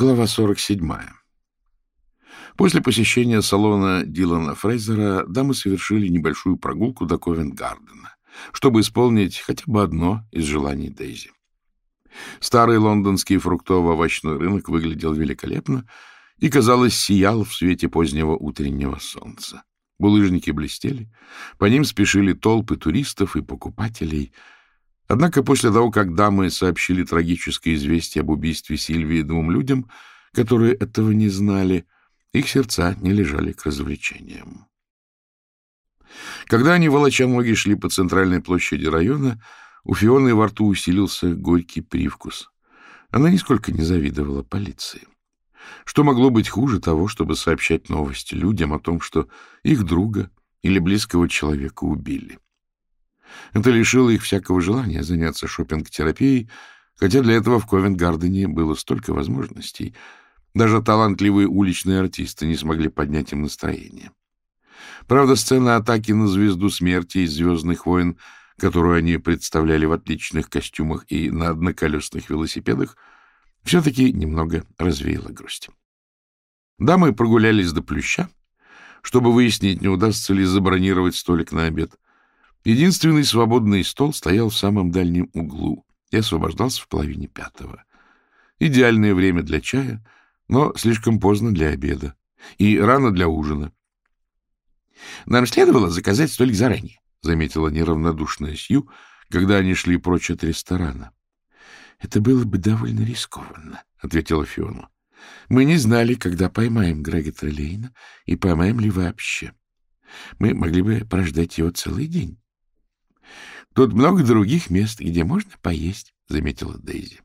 Глава 47. После посещения салона Дилана Фрейзера дамы совершили небольшую прогулку до Ковент-Гардена, чтобы исполнить хотя бы одно из желаний Дейзи. Старый лондонский фруктово-овощной рынок выглядел великолепно и, казалось, сиял в свете позднего утреннего солнца. Булыжники блестели, по ним спешили толпы туристов и покупателей — Однако после того, как дамы сообщили трагическое известие об убийстве Сильвии двум людям, которые этого не знали, их сердца не лежали к развлечениям. Когда они, волоча ноги, шли по центральной площади района, у Фионы во рту усилился горький привкус. Она нисколько не завидовала полиции. Что могло быть хуже того, чтобы сообщать новости людям о том, что их друга или близкого человека убили? Это лишило их всякого желания заняться шопинг-терапией, хотя для этого в Ковент-Гардене было столько возможностей. Даже талантливые уличные артисты не смогли поднять им настроение. Правда, сцена атаки на звезду смерти из «Звездных войн», которую они представляли в отличных костюмах и на одноколесных велосипедах, все-таки немного развеяла грусть. Дамы прогулялись до плюща, чтобы выяснить, не удастся ли забронировать столик на обед — Единственный свободный стол стоял в самом дальнем углу и освобождался в половине пятого. Идеальное время для чая, но слишком поздно для обеда и рано для ужина. — Нам следовало заказать столик заранее, — заметила неравнодушная Сью, когда они шли прочь от ресторана. — Это было бы довольно рискованно, — ответила Фиона. — Мы не знали, когда поймаем Грега Трелейна и поймаем ли вообще. Мы могли бы прождать его целый день. Тут много других мест, где можно поесть, — заметила Дейзи.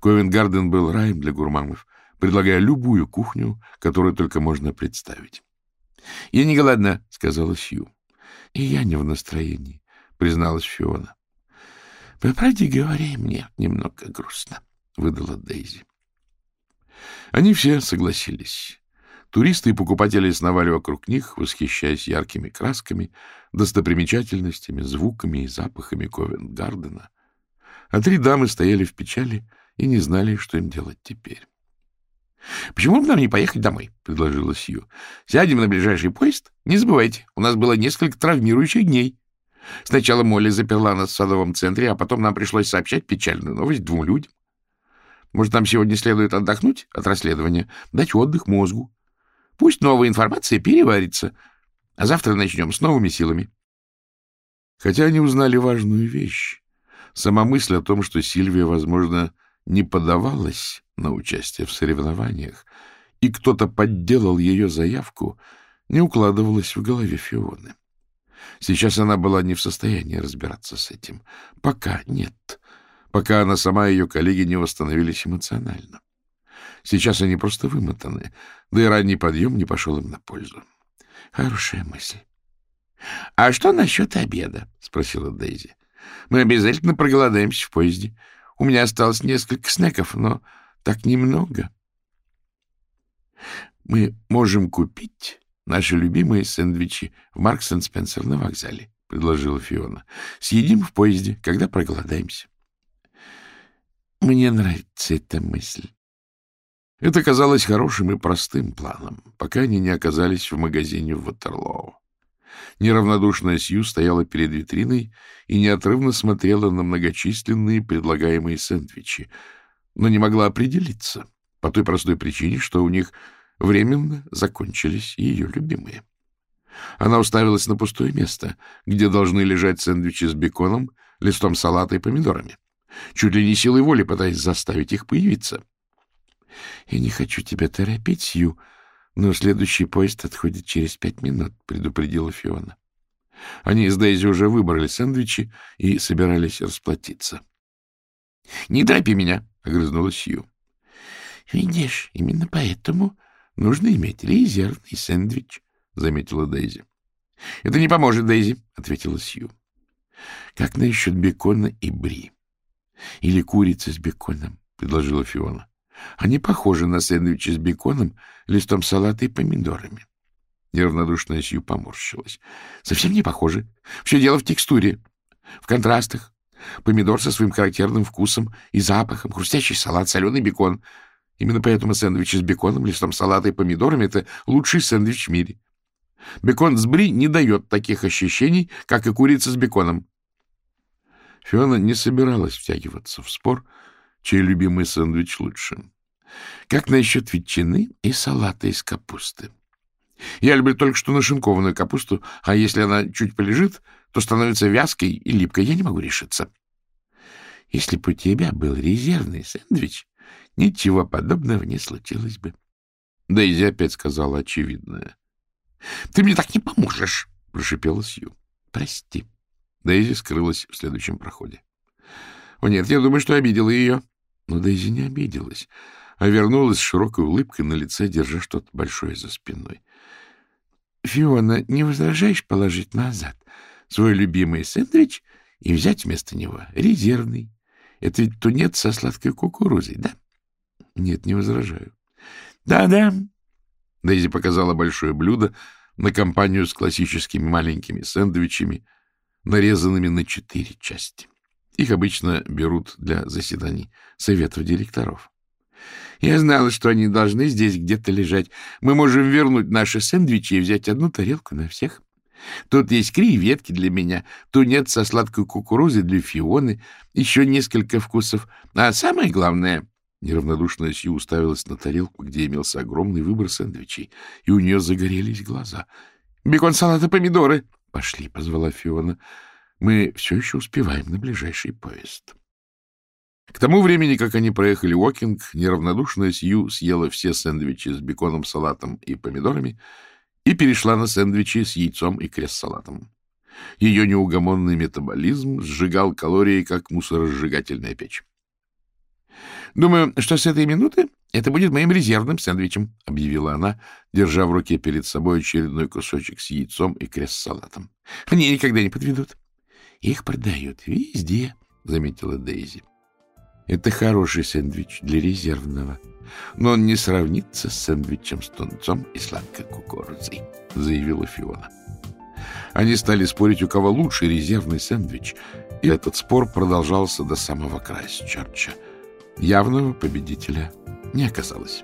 Ковент-Гарден был раем для гурманов, предлагая любую кухню, которую только можно представить. — Я не голодна, — сказала Сью. — И я не в настроении, — призналась Фиона. — По правде говоря, мне немного грустно, — выдала Дейзи. Они все согласились. Туристы и покупатели сновали вокруг них, восхищаясь яркими красками, достопримечательностями, звуками и запахами Ковент-Гардена. А три дамы стояли в печали и не знали, что им делать теперь. — Почему бы нам не поехать домой? — предложила Сью. — Сядем на ближайший поезд. Не забывайте, у нас было несколько травмирующих дней. Сначала Молли заперла нас в садовом центре, а потом нам пришлось сообщать печальную новость двум людям. Может, нам сегодня следует отдохнуть от расследования, дать отдых мозгу, Пусть новая информация переварится, а завтра начнем с новыми силами. Хотя они узнали важную вещь. Сама мысль о том, что Сильвия, возможно, не подавалась на участие в соревнованиях, и кто-то подделал ее заявку, не укладывалась в голове Фионы. Сейчас она была не в состоянии разбираться с этим. Пока нет. Пока она сама и ее коллеги не восстановились эмоционально. Сейчас они просто вымотаны, да и ранний подъем не пошел им на пользу. Хорошая мысль. — А что насчет обеда? — спросила Дейзи. — Мы обязательно проголодаемся в поезде. У меня осталось несколько снеков, но так немного. — Мы можем купить наши любимые сэндвичи в Маркс Спенсер на вокзале, — предложила Фиона. — Съедим в поезде, когда проголодаемся. — Мне нравится эта мысль. Это казалось хорошим и простым планом, пока они не оказались в магазине в Ватерлоу. Неравнодушная Сью стояла перед витриной и неотрывно смотрела на многочисленные предлагаемые сэндвичи, но не могла определиться по той простой причине, что у них временно закончились ее любимые. Она уставилась на пустое место, где должны лежать сэндвичи с беконом, листом салата и помидорами, чуть ли не силой воли пытаясь заставить их появиться. — Я не хочу тебя торопить, Сью, но следующий поезд отходит через пять минут, — предупредила Фиона. Они с Дейзи уже выбрали сэндвичи и собирались расплатиться. — Не торопи меня, — огрызнулась Сью. — Видишь, именно поэтому нужно иметь резервный сэндвич, — заметила Дейзи. — Это не поможет, Дейзи, — ответила Сью. — Как насчет бекона и бри? Или курицы с беконом? — предложила Фиона. Они похожи на сэндвичи с беконом, листом салата и помидорами. Неравнодушная Сью поморщилась. Совсем не похожи. Все дело в текстуре, в контрастах. Помидор со своим характерным вкусом и запахом, хрустящий салат, соленый бекон. Именно поэтому сэндвичи с беконом, листом салата и помидорами — это лучший сэндвич в мире. Бекон с бри не дает таких ощущений, как и курица с беконом. Фиона не собиралась втягиваться в спор, чей любимый сэндвич лучше. Как насчет ветчины и салата из капусты? Я люблю только что нашинкованную капусту, а если она чуть полежит, то становится вязкой и липкой. Я не могу решиться. Если бы у тебя был резервный сэндвич, ничего подобного не случилось бы. Дейзи опять сказала очевидное. — Ты мне так не поможешь, — прошипела Сью. — Прости. Дейзи скрылась в следующем проходе. — О нет, я думаю, что обидела ее. Но Дейзи не обиделась, а вернулась с широкой улыбкой на лице, держа что-то большое за спиной. — Фиона, не возражаешь положить назад свой любимый сэндвич и взять вместо него резервный? Это ведь тунец со сладкой кукурузой, да? — Нет, не возражаю. Да — Да-да. Дейзи показала большое блюдо на компанию с классическими маленькими сэндвичами, нарезанными на четыре части. Их обычно берут для заседаний советов директоров. Я знала, что они должны здесь где-то лежать. Мы можем вернуть наши сэндвичи и взять одну тарелку на всех. Тут есть креветки для меня, тунец со сладкой кукурузой для Фионы, еще несколько вкусов. А самое главное... Неравнодушная Сью уставилась на тарелку, где имелся огромный выбор сэндвичей, и у нее загорелись глаза. — Бекон, салат и помидоры! — Пошли, — позвала Фиона. — Мы все еще успеваем на ближайший поезд. К тому времени, как они проехали Уокинг, неравнодушная Сью съела все сэндвичи с беконом, салатом и помидорами и перешла на сэндвичи с яйцом и крест-салатом. Ее неугомонный метаболизм сжигал калории, как мусоросжигательная печь. — Думаю, что с этой минуты это будет моим резервным сэндвичем, — объявила она, держа в руке перед собой очередной кусочек с яйцом и крест-салатом. — Они никогда не подведут. — Их продают везде, — заметила Дейзи. — Это хороший сэндвич для резервного, но он не сравнится с сэндвичем с тунцом и сладкой кукурузой, — заявила Фиона. Они стали спорить, у кого лучший резервный сэндвич, и этот спор продолжался до самого края Крайстчерча. Явного победителя не оказалось.